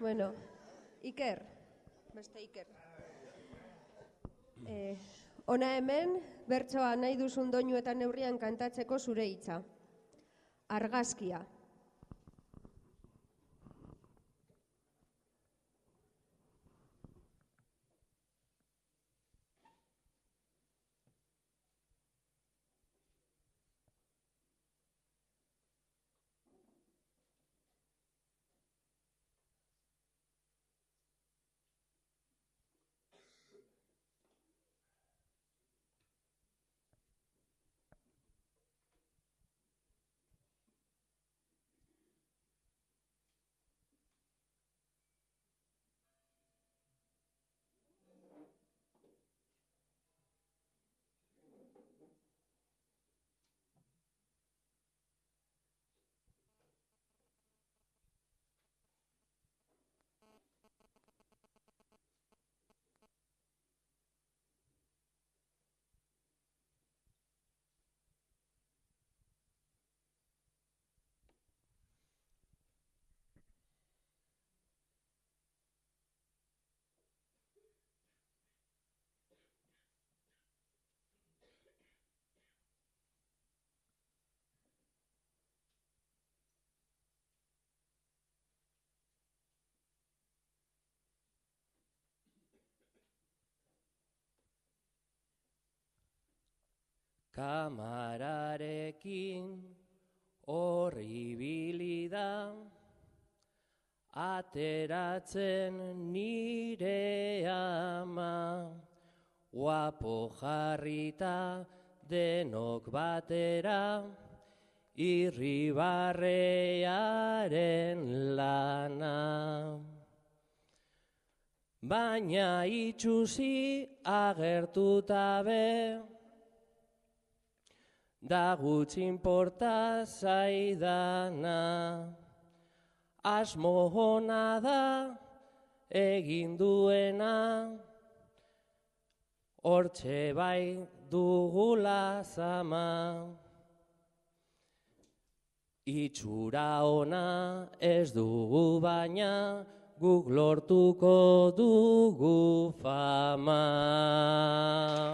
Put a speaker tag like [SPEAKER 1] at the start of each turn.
[SPEAKER 1] Bueno, Iker, beste Iker. Eh, ona hemen, bertsoa nahi duzun doinu eta neurrian kantatzeko zure hitza. Argazkia.
[SPEAKER 2] Kamararekin horri bilida, ateratzen nire ama, guapo jarrita denok batera, irribarrearen lana. Baina itxusi agertuta be, da gutxi inporta zaidana. Asmo hona da egin duena, hortxe bai dugula zama. Itxura ona ez dugu baina, guk lortuko dugu fama.